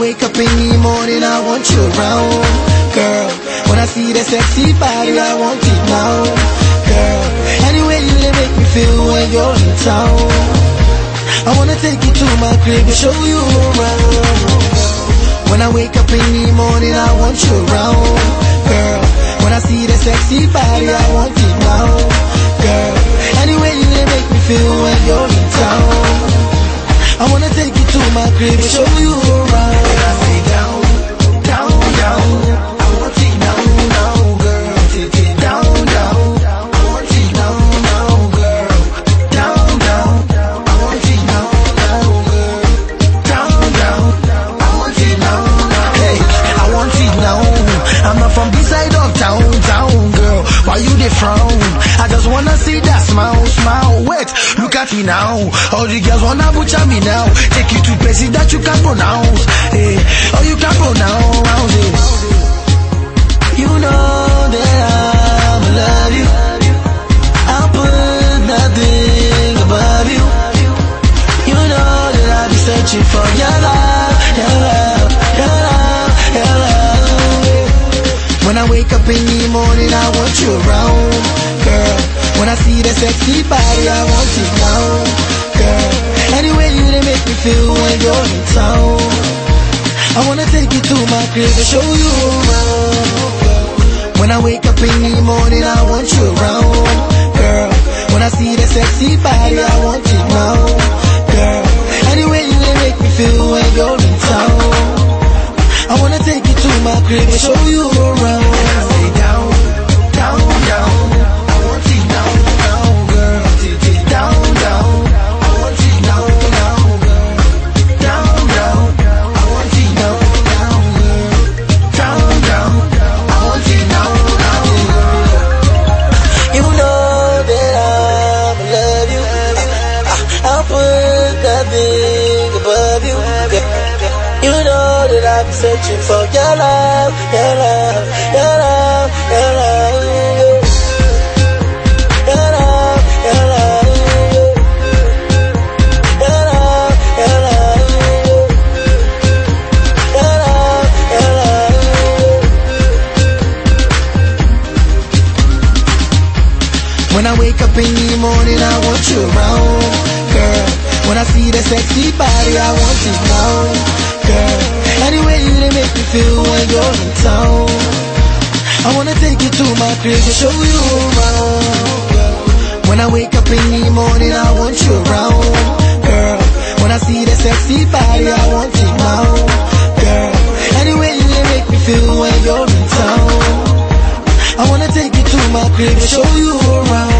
wake up in the morning, I want you around, girl. When I see the sexy body, I want it now, girl. Anyway, you make me feel when you're in town. I wanna take you to my crib and show you around. When I wake up in the morning, I want you around, girl. When I see the sexy body, I want it now, girl. Anyway, you make me feel when you're in town. I wanna take you to my crib and show you frown? I just wanna see that smile, smile. Wait, look at me now. All the girls wanna butcher me now. Take you to places that you can pronounce. Hey, oh you can pronounce it. When I wake up in the morning, I want you around, girl. When I see the sexy body, I want it now, girl. Anyway, you they make me feel when you're in town. I wanna take you to my crib and show you around. When I wake up in the morning, I want you around, girl. When I see the sexy body, I want it now, girl. Anyway, you they make me feel when you're in town. I wanna take you to my crib and show you around. I'm searching for your love, your love, your love, your love. Your love, your love. Your love, your love. Your love, your love. When I wake up in the morning, I want you around, girl. When I see the sexy body, I want it now, feel when you're in town. I wanna take you to my crib and show you around. When I wake up in the morning, I want you around, girl. When I see the sexy body, I want it now, girl. Anyway, you make me feel when you're in town. I wanna take you to my crib and show you around.